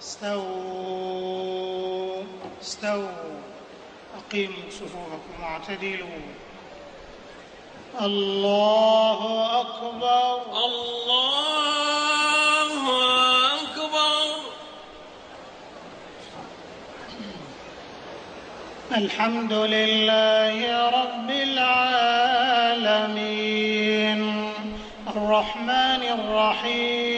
استووا استووا. أقيموا صفوفكم واعتدلوا. الله أكبر. الله أكبر. الحمد لله رب العالمين. الرحمن الرحيم.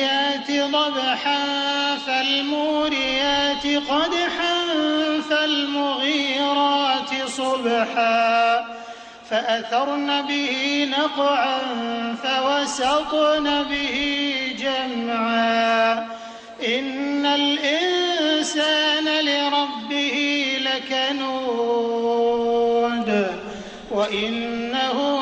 ضبحا فالموريات قدحا فالمغيرات صبحا فأثرن به نقعا فوسطن به جمعا إن الإنسان لربه لكنود وإنه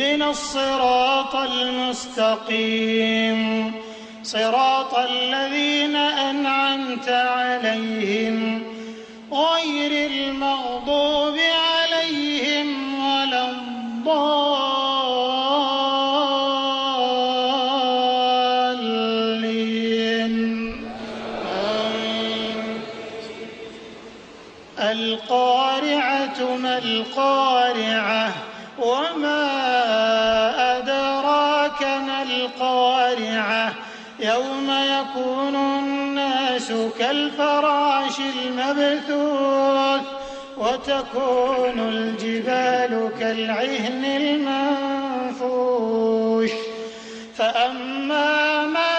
اهدنا الصراط المستقيم. صراط الذين أنعمت عليهم. غير المغضوب عليهم ولا الضالين. آمين. القارعة ما القارعة؟ وما أدراك ما القارعة؟ يوم يكون الناس كالفراش المبثوث وتكون الجبال كالعهن المنفوش. فأما من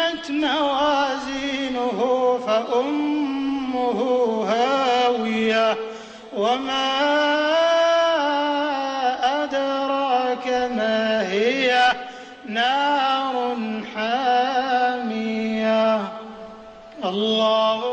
خفت موازينه فأمه هاوية. وما أدراك ما هي؟ نار حامية. الله